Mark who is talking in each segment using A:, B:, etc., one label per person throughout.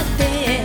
A: nothing.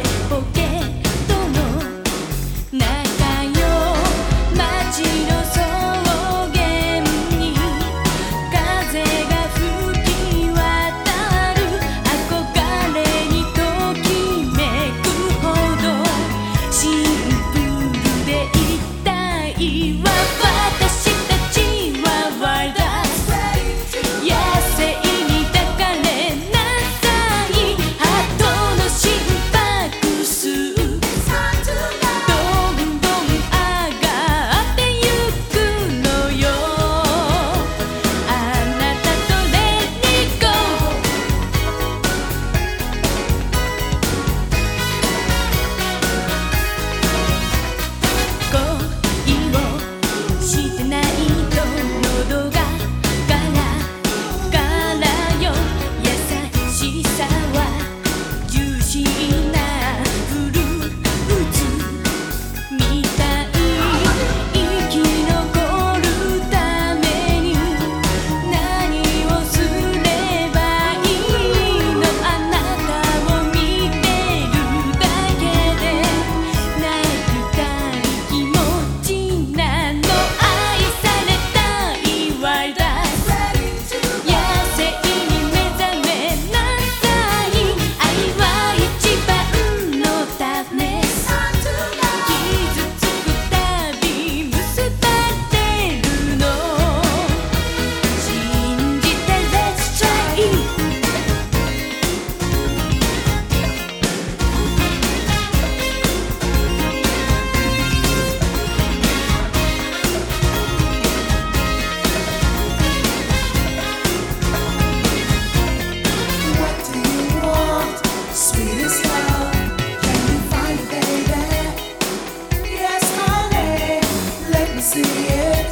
A: See it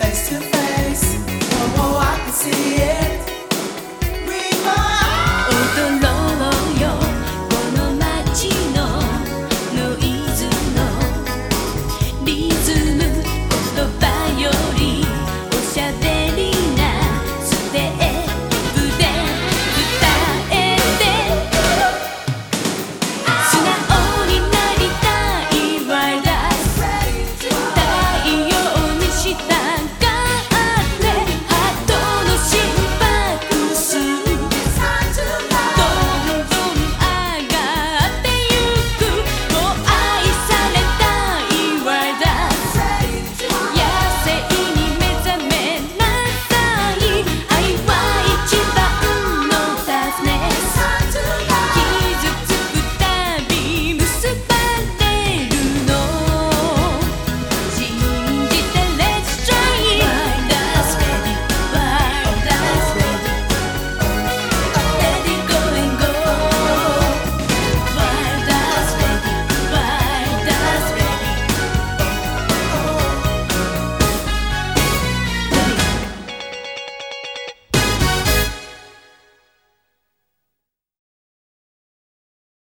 A: face to face. Oh, oh, I can see it.